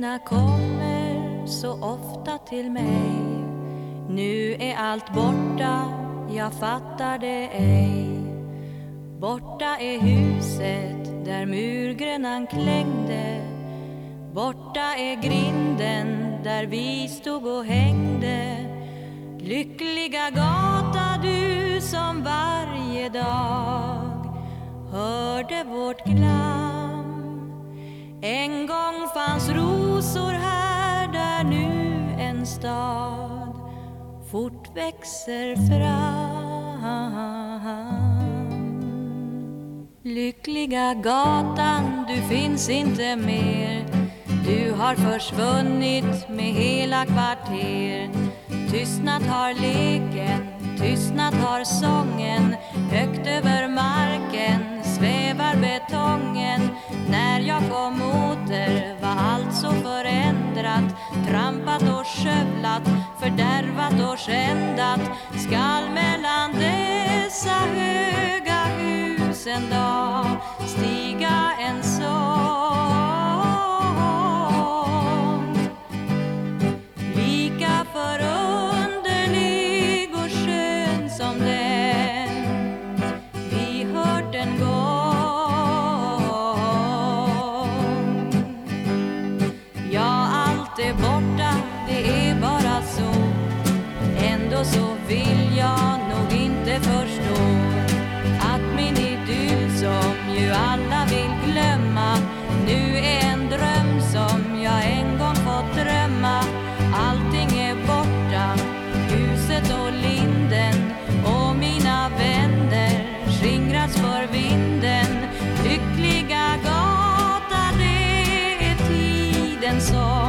Tankarna kommer så ofta till mig. Nu är allt borta, jag fattar det ej. Borta är huset där murgrönan klängde. Borta är grinden där vi stod och hängde. Lyckliga gata du som varje dag hörde vårt glam En gång fanns ro rosor här där nu en stad fort växer fram. Lyckliga gatan, du finns inte mer. Du har försvunnit med hela kvarter. Tystnat har leken, tystnat har sången. Högt över skändat Trampat och skövlat, fördärvat och skändat Skall mellan dess huset och linden Och mina vänner skingrats för vinden. Lyckliga gata, det är tiden som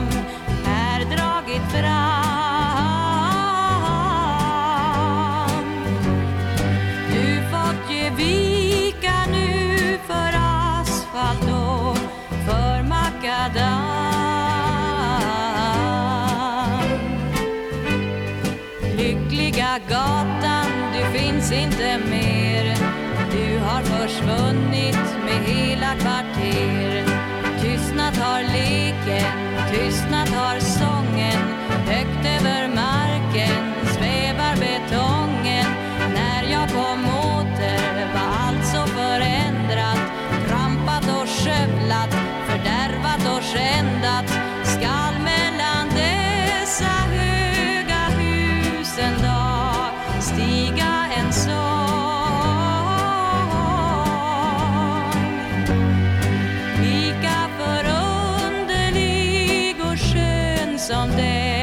lilla gatan, du finns inte mer. Du har försvunnit med hela kvarter. Tystnat har leken, tystnat har sången. Högt över marken svävar betongen. När jag kom åter var allt så förändrat. Trampat och skövlat, someday.